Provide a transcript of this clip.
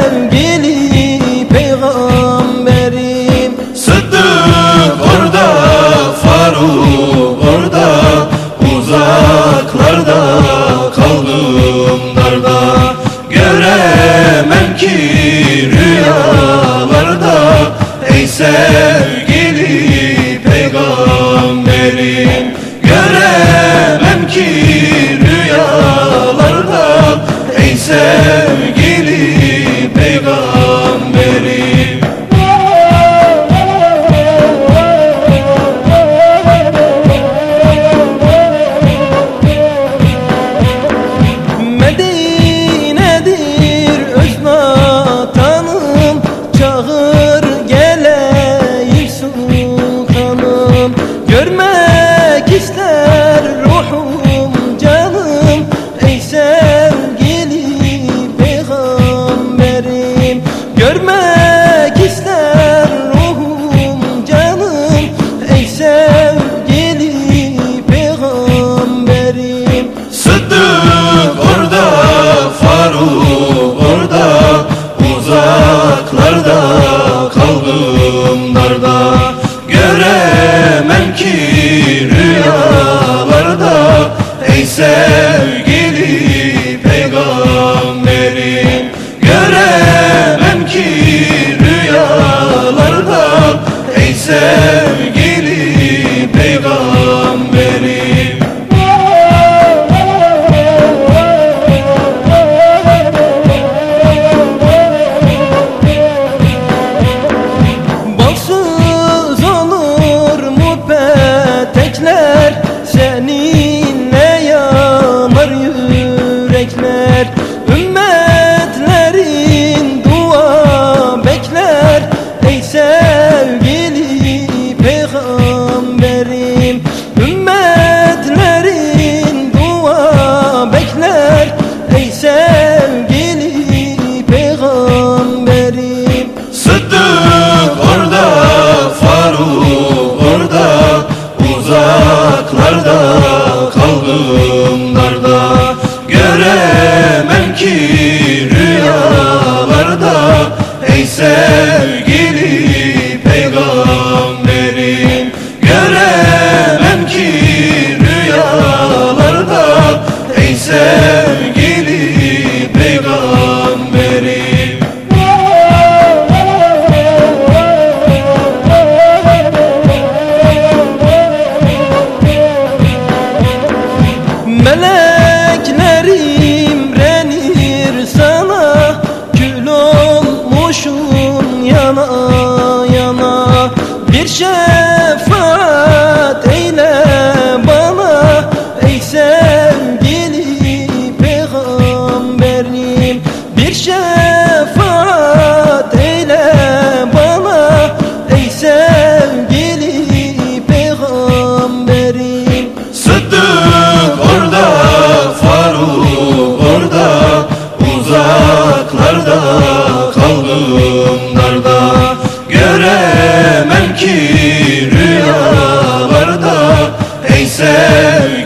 sevgili peygamberim. Sıddık orada, Faruk orada Uzaklarda kaldım darda. Göremem ki rüyalarda Ey sevgili peygamberim. Göremem ki rüyalarda Ey sevgili Görmek ister ruhum canım. Ey sevgili peygamberim. Sıddık orada, Faruk orada. Uzaklarda kaldım darda. Göremem ki rüyalarda. Ey sevgili sevgili peygamberim. Göremem ki rüyalarda ey sevgili peygamberim. Melek bir şey said